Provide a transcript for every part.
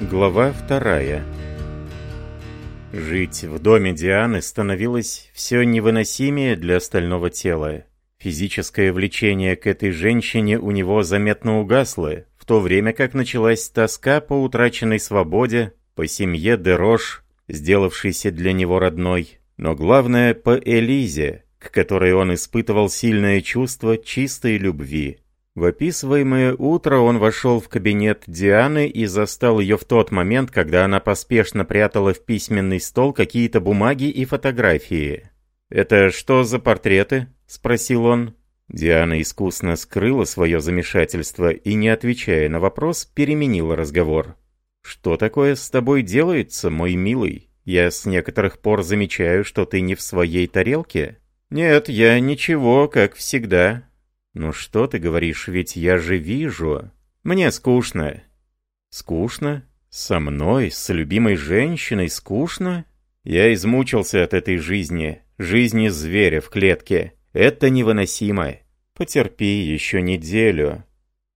Глава вторая Жить в доме Дианы становилось все невыносимее для остального тела. Физическое влечение к этой женщине у него заметно угасло, в то время как началась тоска по утраченной свободе, по семье Дерош, сделавшейся для него родной, но главное по Элизе, к которой он испытывал сильное чувство чистой любви. В описываемое утро он вошел в кабинет Дианы и застал ее в тот момент, когда она поспешно прятала в письменный стол какие-то бумаги и фотографии. «Это что за портреты?» – спросил он. Диана искусно скрыла свое замешательство и, не отвечая на вопрос, переменила разговор. «Что такое с тобой делается, мой милый? Я с некоторых пор замечаю, что ты не в своей тарелке». «Нет, я ничего, как всегда», «Ну что ты говоришь, ведь я же вижу. Мне скучно». «Скучно? Со мной, с любимой женщиной скучно?» «Я измучился от этой жизни, жизни зверя в клетке. Это невыносимо. Потерпи еще неделю».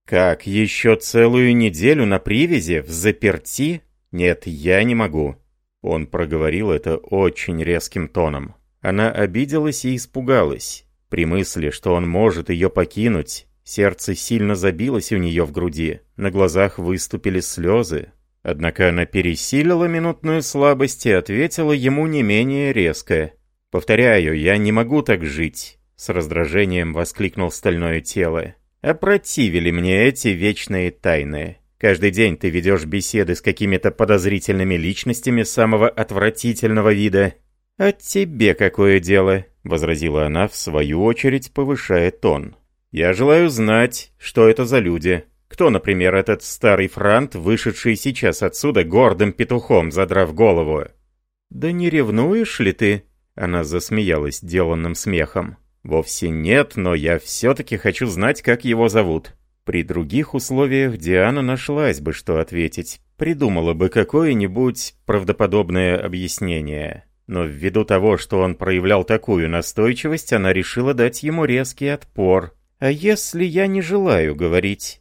«Как, еще целую неделю на привязи, в заперти? Нет, я не могу». Он проговорил это очень резким тоном. Она обиделась и испугалась. При мысли, что он может ее покинуть, сердце сильно забилось у нее в груди, на глазах выступили слезы. Однако она пересилила минутную слабость и ответила ему не менее резко. «Повторяю, я не могу так жить», — с раздражением воскликнул стальное тело. «Опротивили мне эти вечные тайны. Каждый день ты ведешь беседы с какими-то подозрительными личностями самого отвратительного вида, «А тебе какое дело?» — возразила она, в свою очередь повышая тон. «Я желаю знать, что это за люди. Кто, например, этот старый франт, вышедший сейчас отсюда гордым петухом, задрав голову?» «Да не ревнуешь ли ты?» — она засмеялась деланным смехом. «Вовсе нет, но я все-таки хочу знать, как его зовут». При других условиях Диана нашлась бы, что ответить, придумала бы какое-нибудь правдоподобное объяснение но ввиду того, что он проявлял такую настойчивость, она решила дать ему резкий отпор. «А если я не желаю говорить?»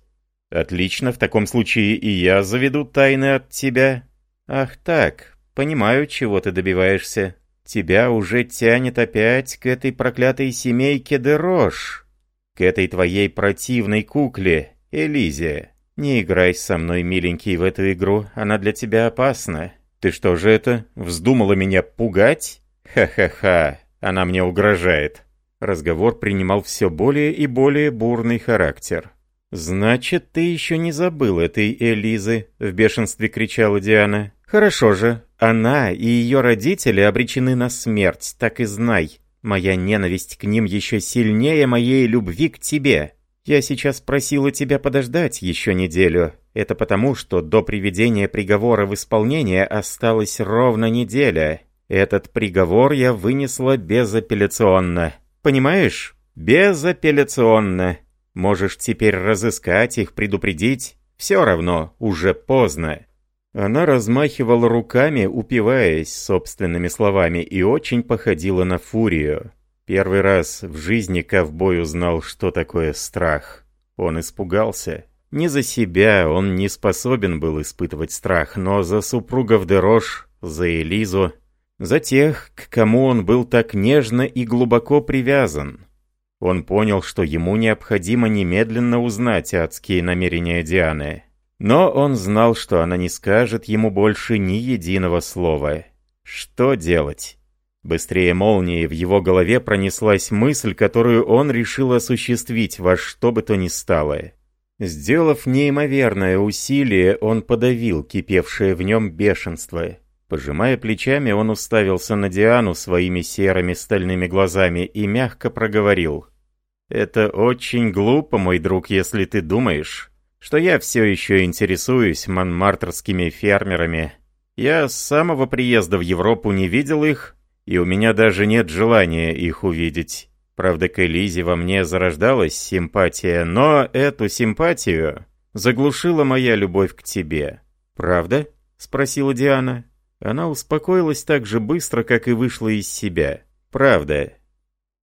«Отлично, в таком случае и я заведу тайны от тебя». «Ах так, понимаю, чего ты добиваешься. Тебя уже тянет опять к этой проклятой семейке Дерош, к этой твоей противной кукле, Элизе. Не играй со мной, миленький, в эту игру, она для тебя опасна. «Ты что же это, вздумала меня пугать? Ха-ха-ха, она мне угрожает». Разговор принимал все более и более бурный характер. «Значит, ты еще не забыл этой Элизы», — в бешенстве кричала Диана. «Хорошо же, она и ее родители обречены на смерть, так и знай. Моя ненависть к ним еще сильнее моей любви к тебе. Я сейчас просила тебя подождать еще неделю, это потому, что до приведения приговора в исполнение осталась ровно неделя. Этот приговор я вынесла безапелляционно. Понимаешь? Безапелляционно. Можешь теперь разыскать их, предупредить. Все равно, уже поздно». Она размахивала руками, упиваясь собственными словами, и очень походила на фурию. Первый раз в жизни ковбой узнал, что такое страх. Он испугался. Не за себя он не способен был испытывать страх, но за супругов Дерош, за Элизу, за тех, к кому он был так нежно и глубоко привязан. Он понял, что ему необходимо немедленно узнать адские намерения Дианы. Но он знал, что она не скажет ему больше ни единого слова. Что делать? Быстрее молнии в его голове пронеслась мысль, которую он решил осуществить во что бы то ни стало. Сделав неимоверное усилие, он подавил кипевшее в нем бешенство. Пожимая плечами, он уставился на Диану своими серыми стальными глазами и мягко проговорил. «Это очень глупо, мой друг, если ты думаешь, что я все еще интересуюсь манмартерскими фермерами. Я с самого приезда в Европу не видел их, и у меня даже нет желания их увидеть. Правда, к Элизе во мне зарождалась симпатия, но эту симпатию заглушила моя любовь к тебе. «Правда?» — спросила Диана. Она успокоилась так же быстро, как и вышла из себя. «Правда?»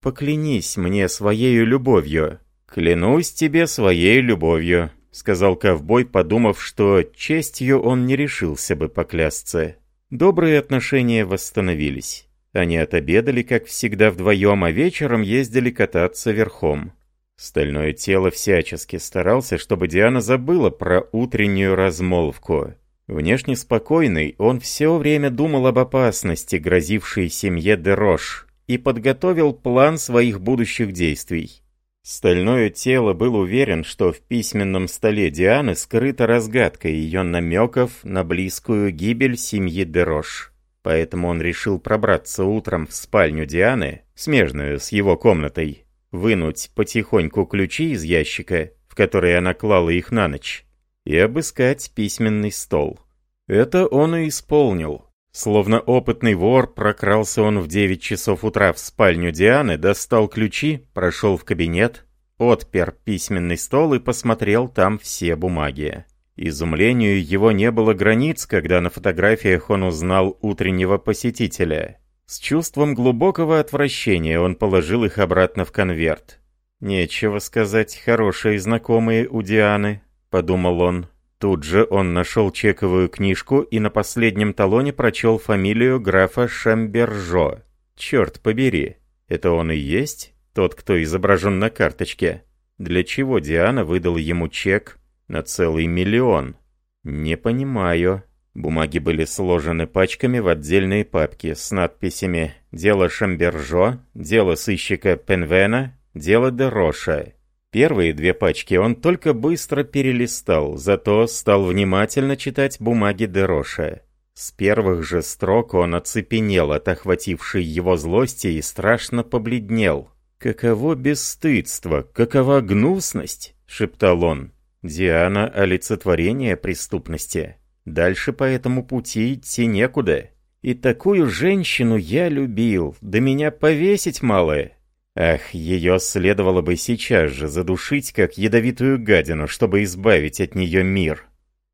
«Поклянись мне своей любовью». «Клянусь тебе своей любовью», — сказал ковбой, подумав, что честью он не решился бы поклясться. Добрые отношения восстановились. Они отобедали, как всегда, вдвоем, а вечером ездили кататься верхом. Стальное тело всячески старался, чтобы Диана забыла про утреннюю размолвку. Внешне спокойный, он все время думал об опасности, грозившей семье Дерош, и подготовил план своих будущих действий. Стальное тело был уверен, что в письменном столе Дианы скрыта разгадка ее намеков на близкую гибель семьи Дерош. Поэтому он решил пробраться утром в спальню Дианы, смежную с его комнатой, вынуть потихоньку ключи из ящика, в который она клала их на ночь, и обыскать письменный стол. Это он и исполнил. Словно опытный вор, прокрался он в 9 часов утра в спальню Дианы, достал ключи, прошел в кабинет, отпер письменный стол и посмотрел там все бумаги. Изумлению его не было границ, когда на фотографиях он узнал утреннего посетителя. С чувством глубокого отвращения он положил их обратно в конверт. «Нечего сказать, хорошие знакомые у Дианы», — подумал он. Тут же он нашел чековую книжку и на последнем талоне прочел фамилию графа Шамбержо. «Черт побери, это он и есть тот, кто изображен на карточке?» Для чего Диана выдала ему чек на целый миллион. Не понимаю. Бумаги были сложены пачками в отдельные папки с надписями «Дело Шамбержо», «Дело сыщика Пенвена», «Дело Дероша». Первые две пачки он только быстро перелистал, зато стал внимательно читать бумаги Дероша. С первых же строк он оцепенел от охватившей его злости и страшно побледнел. «Каково бесстыдство! Какова гнусность!» — шептал он. Диана – олицетворение преступности. Дальше по этому пути идти некуда. И такую женщину я любил, да меня повесить мало. Ах, ее следовало бы сейчас же задушить, как ядовитую гадину, чтобы избавить от нее мир.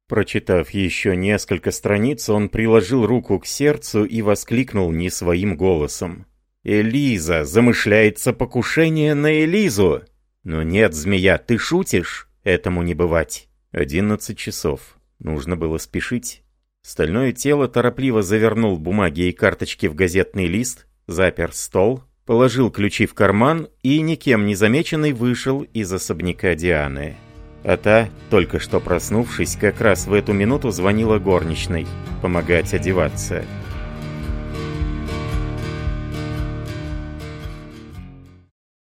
Прочитав еще несколько страниц, он приложил руку к сердцу и воскликнул не своим голосом. «Элиза! Замышляется покушение на Элизу!» «Ну нет, змея, ты шутишь?» Этому не бывать. 11 часов. Нужно было спешить. Стальное тело торопливо завернул бумаги и карточки в газетный лист, запер стол, положил ключи в карман и, никем не замеченный, вышел из особняка Дианы. А та, только что проснувшись, как раз в эту минуту звонила горничной, помогать одеваться.